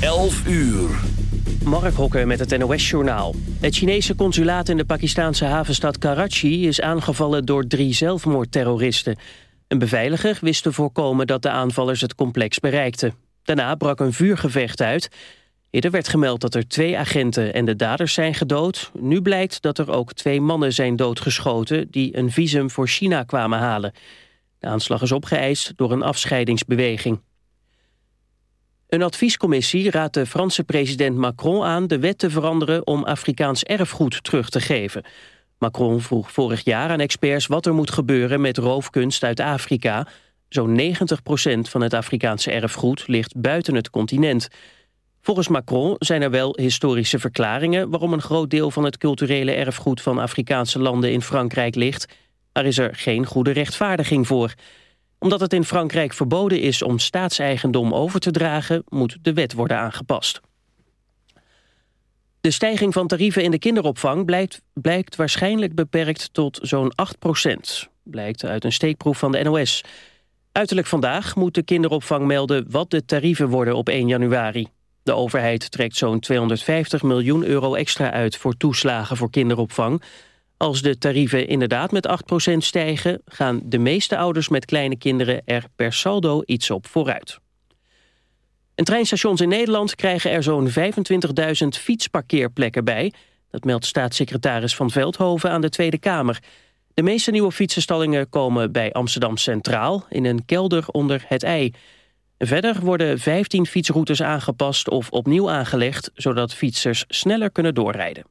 11 uur. Mark Hokker met het NOS-journaal. Het Chinese consulaat in de Pakistanse havenstad Karachi... is aangevallen door drie zelfmoordterroristen. Een beveiliger wist te voorkomen dat de aanvallers het complex bereikten. Daarna brak een vuurgevecht uit. Eerder werd gemeld dat er twee agenten en de daders zijn gedood. Nu blijkt dat er ook twee mannen zijn doodgeschoten... die een visum voor China kwamen halen. De aanslag is opgeëist door een afscheidingsbeweging. Een adviescommissie raadt de Franse president Macron aan... de wet te veranderen om Afrikaans erfgoed terug te geven. Macron vroeg vorig jaar aan experts wat er moet gebeuren... met roofkunst uit Afrika. Zo'n 90% van het Afrikaanse erfgoed ligt buiten het continent. Volgens Macron zijn er wel historische verklaringen... waarom een groot deel van het culturele erfgoed van Afrikaanse landen in Frankrijk ligt... maar is er geen goede rechtvaardiging voor omdat het in Frankrijk verboden is om staatseigendom over te dragen... moet de wet worden aangepast. De stijging van tarieven in de kinderopvang blijkt, blijkt waarschijnlijk beperkt tot zo'n 8% Blijkt uit een steekproef van de NOS. Uiterlijk vandaag moet de kinderopvang melden wat de tarieven worden op 1 januari. De overheid trekt zo'n 250 miljoen euro extra uit voor toeslagen voor kinderopvang... Als de tarieven inderdaad met 8% stijgen... gaan de meeste ouders met kleine kinderen er per saldo iets op vooruit. En treinstations in Nederland krijgen er zo'n 25.000 fietsparkeerplekken bij. Dat meldt staatssecretaris Van Veldhoven aan de Tweede Kamer. De meeste nieuwe fietsenstallingen komen bij Amsterdam Centraal... in een kelder onder het ei. Verder worden 15 fietsroutes aangepast of opnieuw aangelegd... zodat fietsers sneller kunnen doorrijden.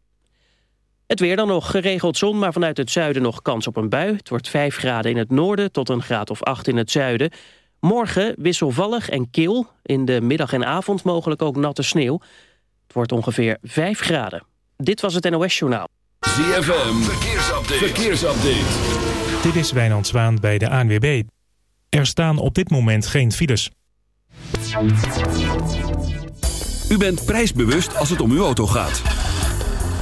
Het weer dan nog geregeld zon, maar vanuit het zuiden nog kans op een bui. Het wordt 5 graden in het noorden tot een graad of 8 in het zuiden. Morgen wisselvallig en kil. In de middag en avond mogelijk ook natte sneeuw. Het wordt ongeveer 5 graden. Dit was het NOS Journaal. ZFM, verkeersupdate. verkeersupdate. Dit is Wijnand Zwaan bij de ANWB. Er staan op dit moment geen files. U bent prijsbewust als het om uw auto gaat.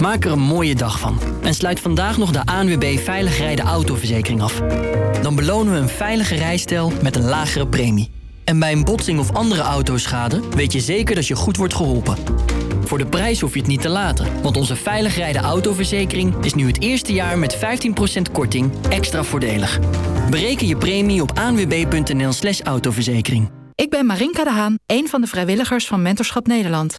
Maak er een mooie dag van. En sluit vandaag nog de ANWB Veilig Rijden Autoverzekering af. Dan belonen we een veilige rijstijl met een lagere premie. En bij een botsing of andere autoschade weet je zeker dat je goed wordt geholpen. Voor de prijs hoef je het niet te laten, want onze Veilig Rijden Autoverzekering is nu het eerste jaar met 15% korting extra voordelig. Bereken je premie op anwb.nl slash autoverzekering. Ik ben Marinka de Haan, een van de vrijwilligers van Mentorschap Nederland.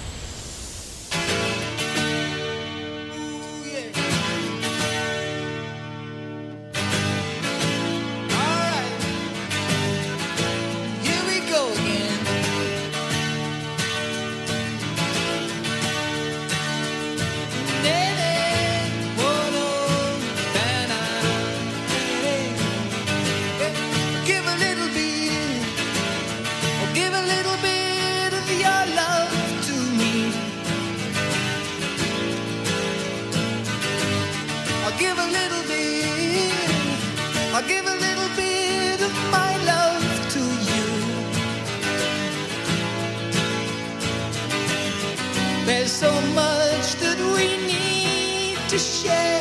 to share.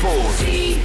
Zandvoort.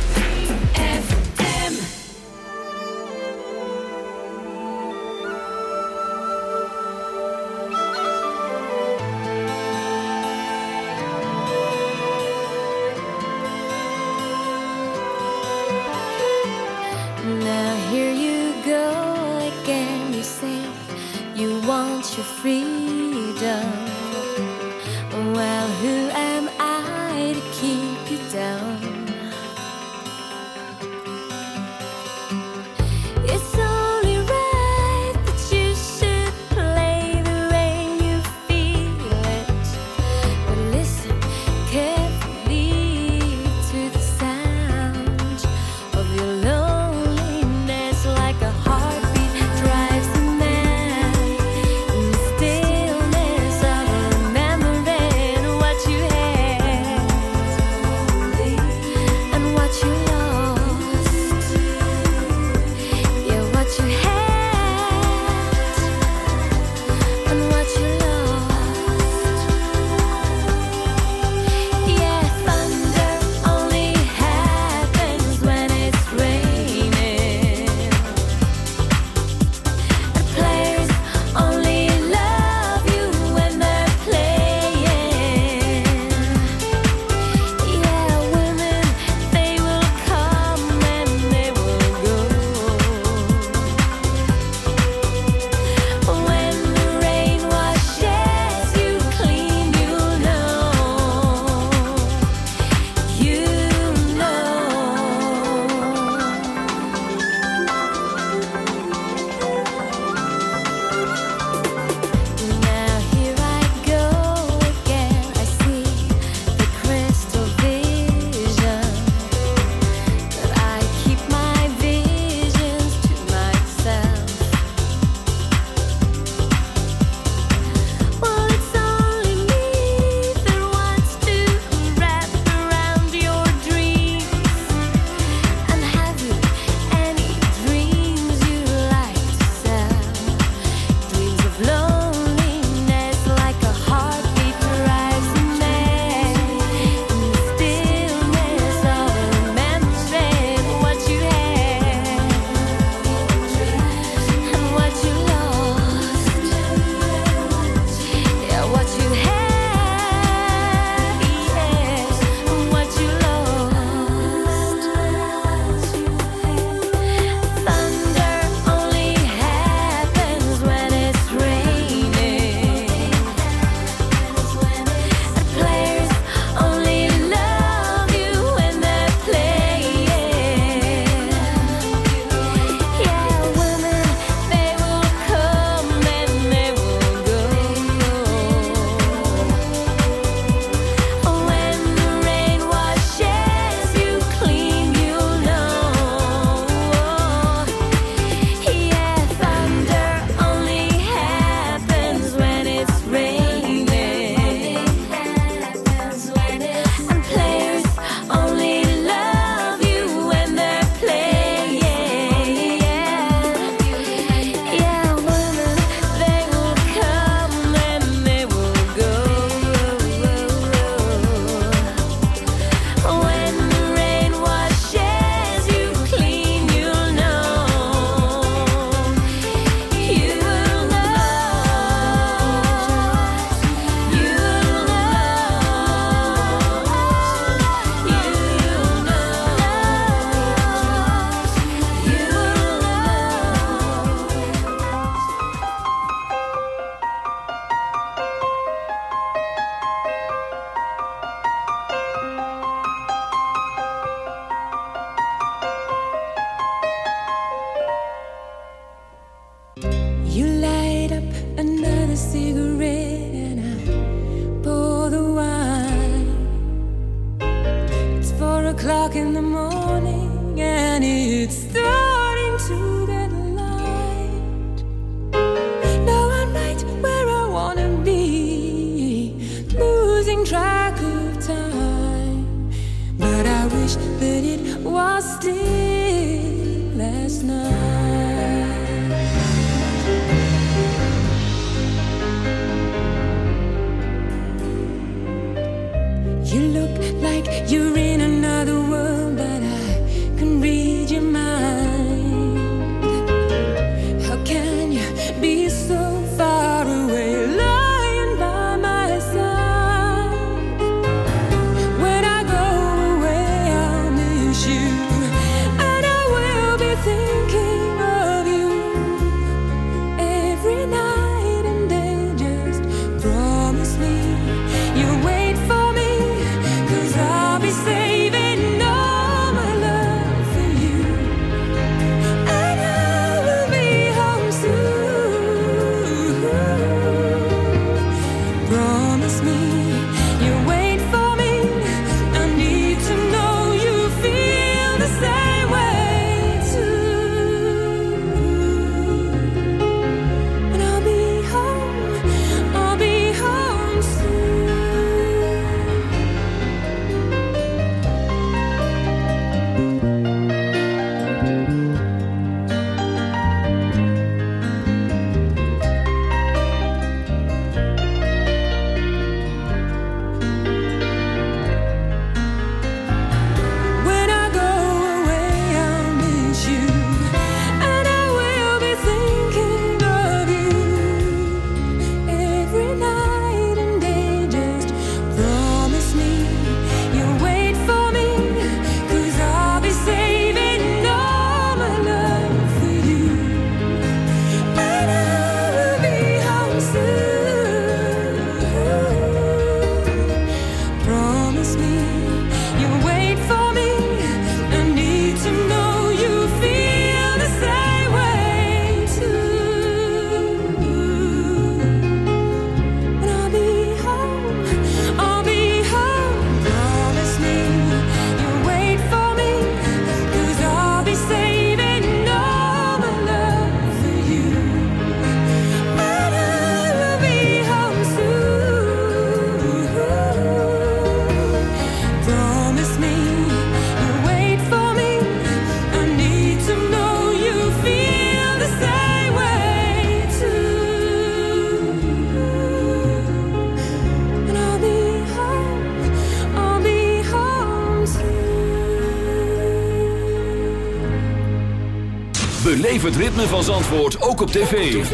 Beleef ritme van Zandvoort ook op tv.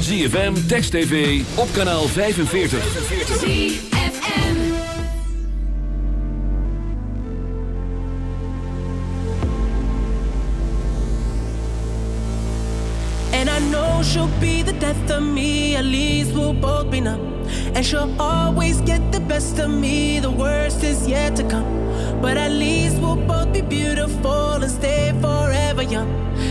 ZFM, Text TV, op kanaal 45. And I know she'll be the death of me, at least we'll both be numb. And she'll always get the best of me, the worst is yet to come. But at least we'll both be beautiful and stay forever young.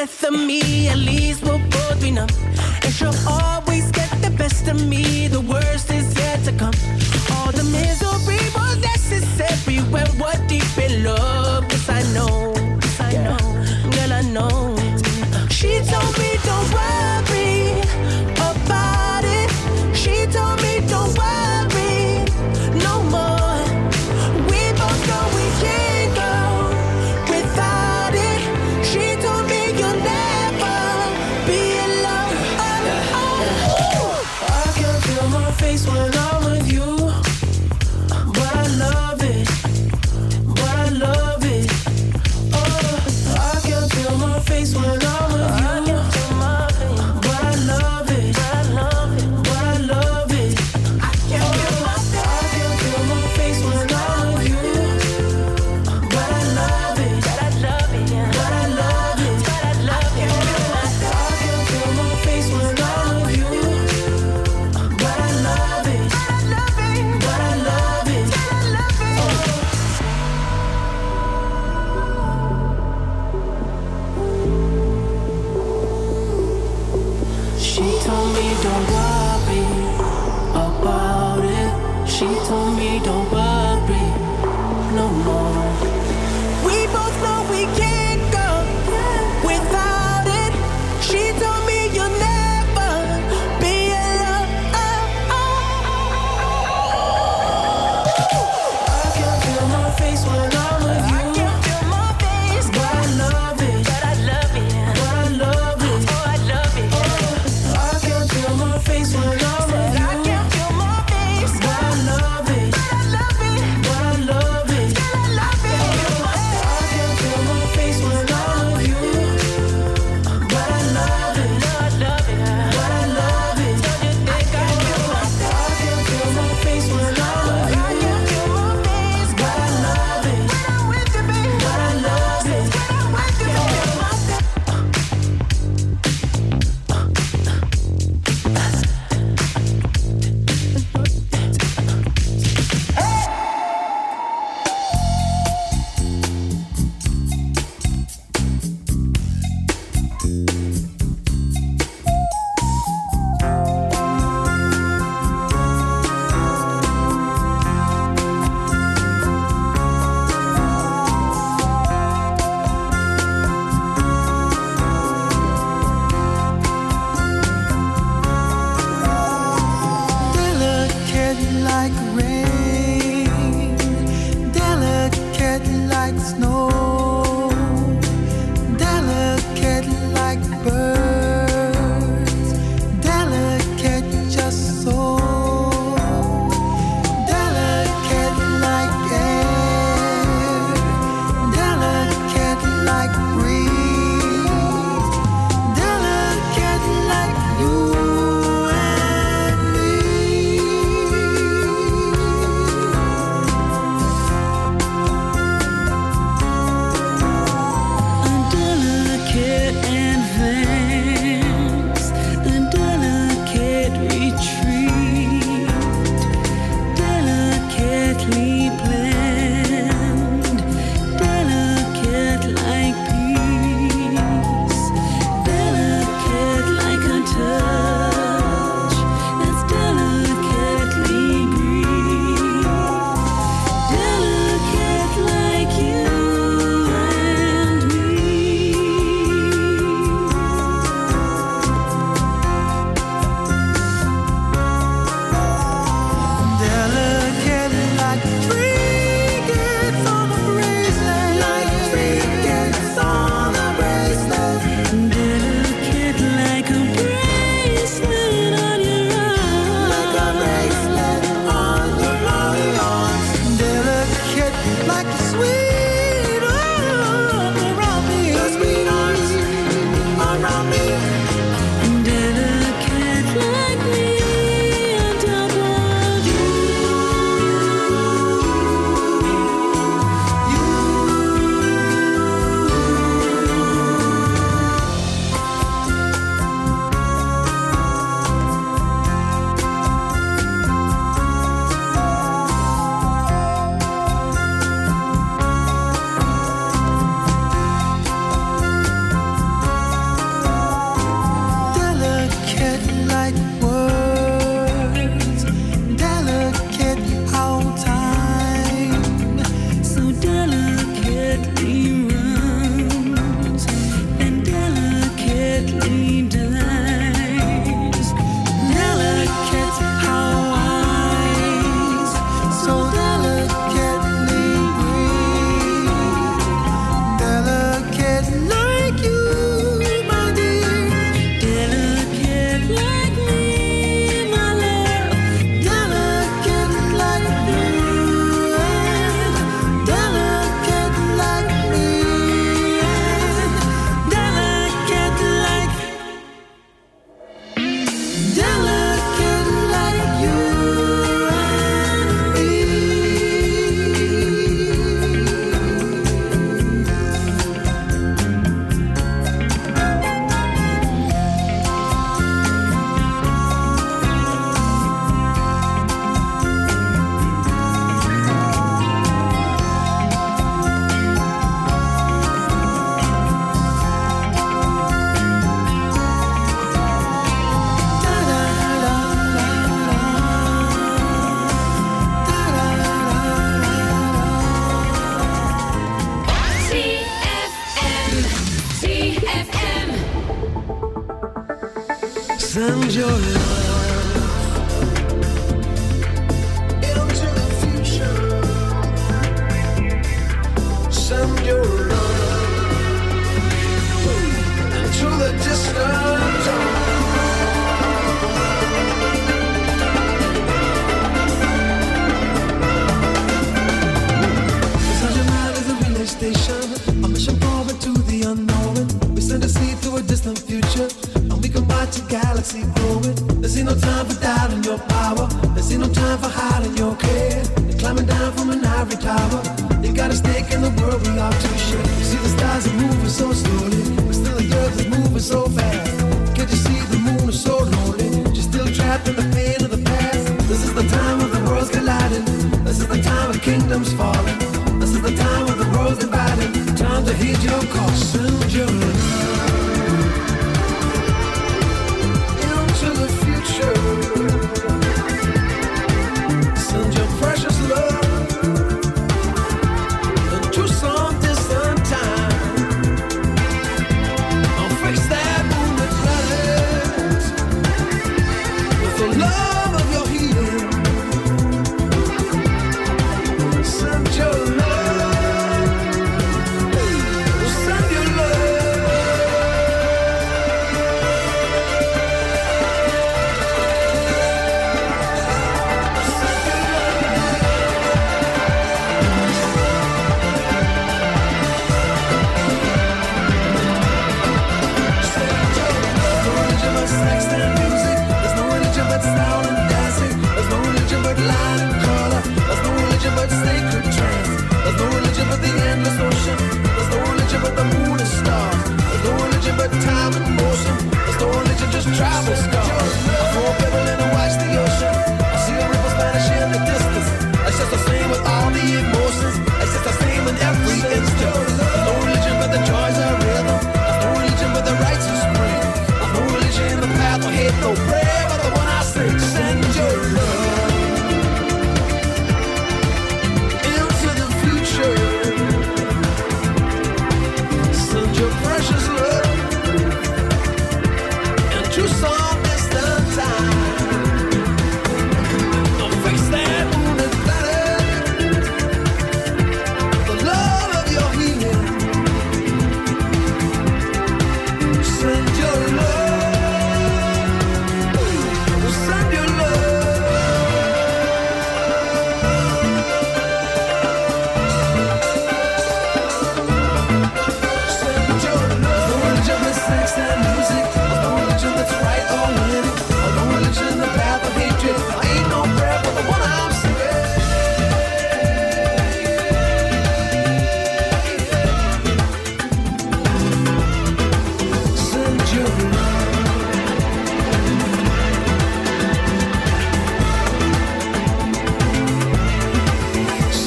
death of me, at least we'll both be numb. And she'll always get the best of me, the worst is yet to come.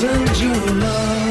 isn't you love?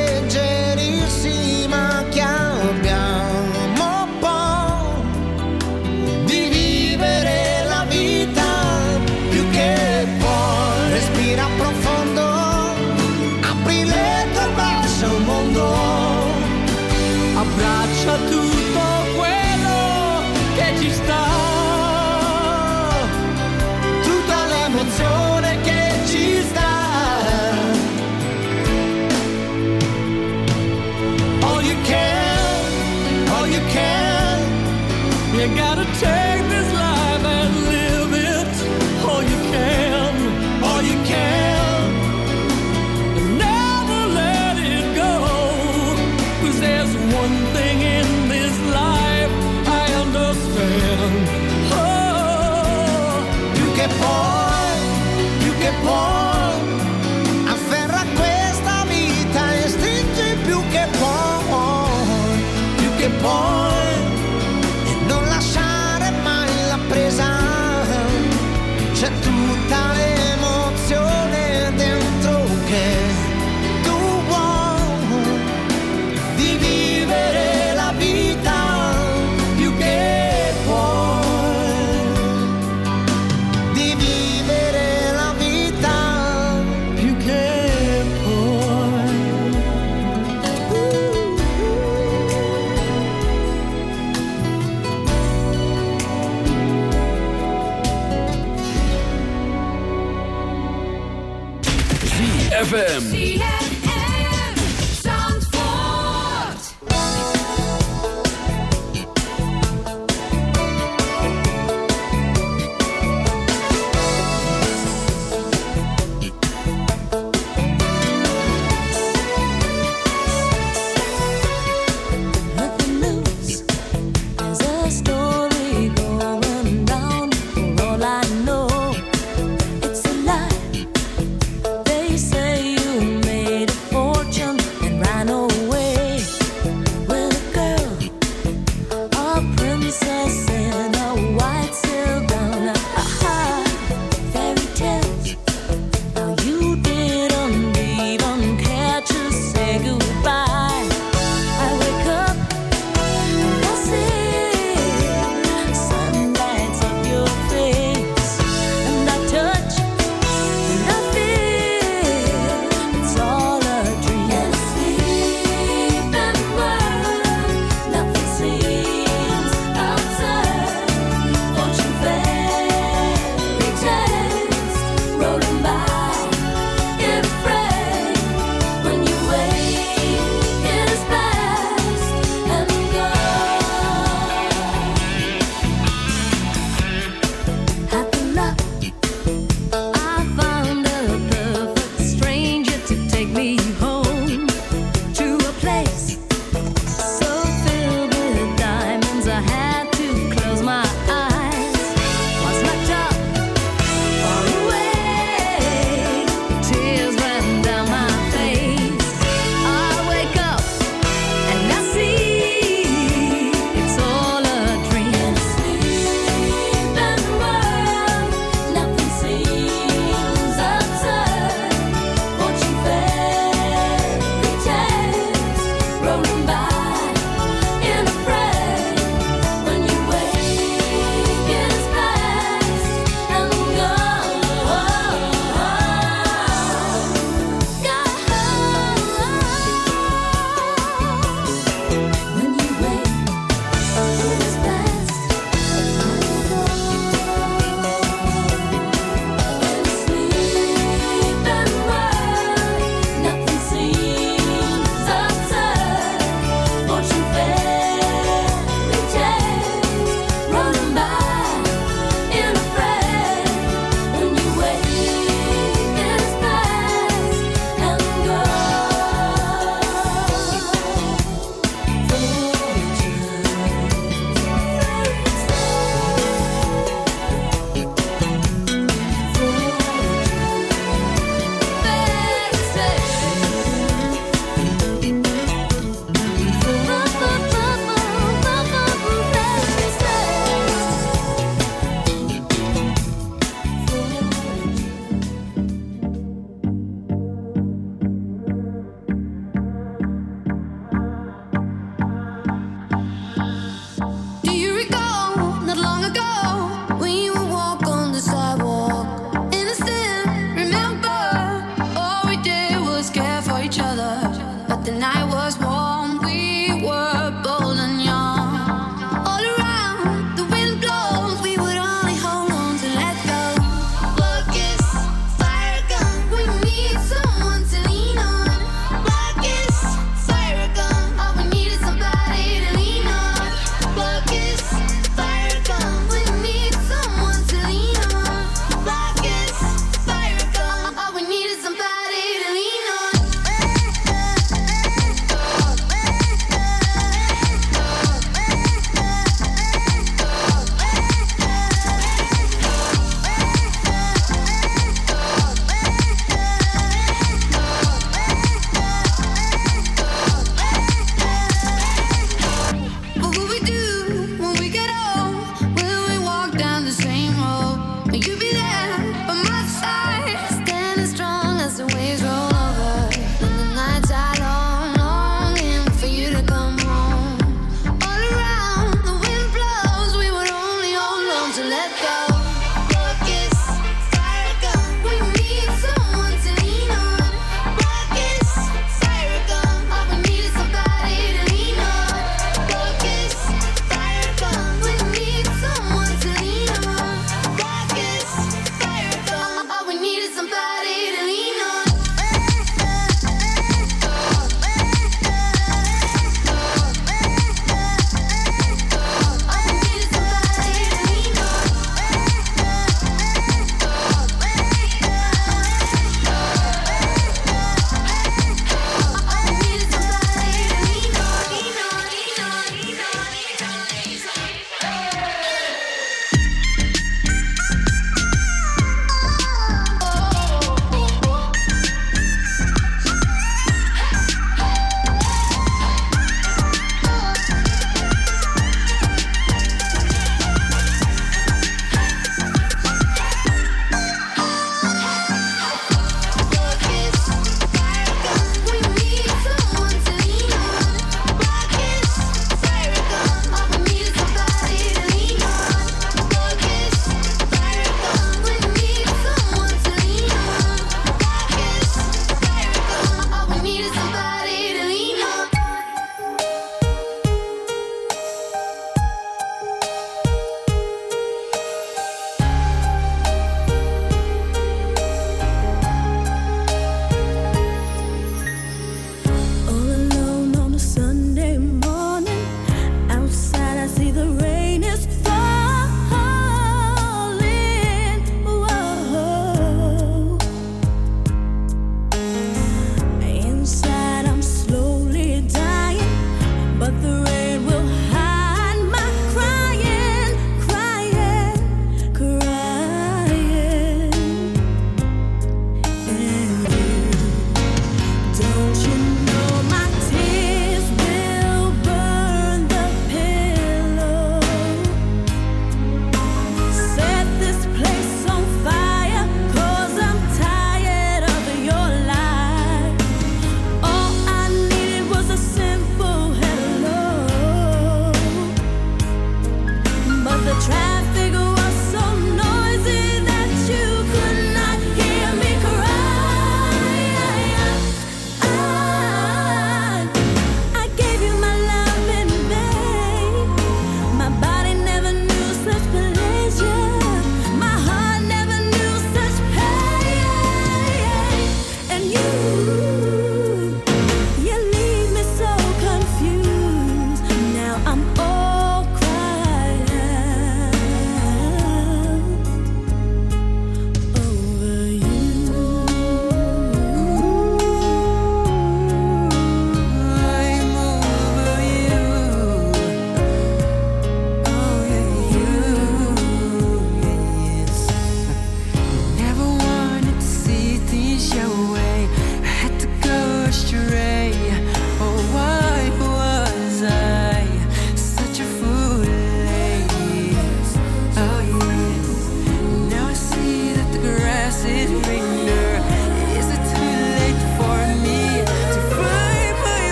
more.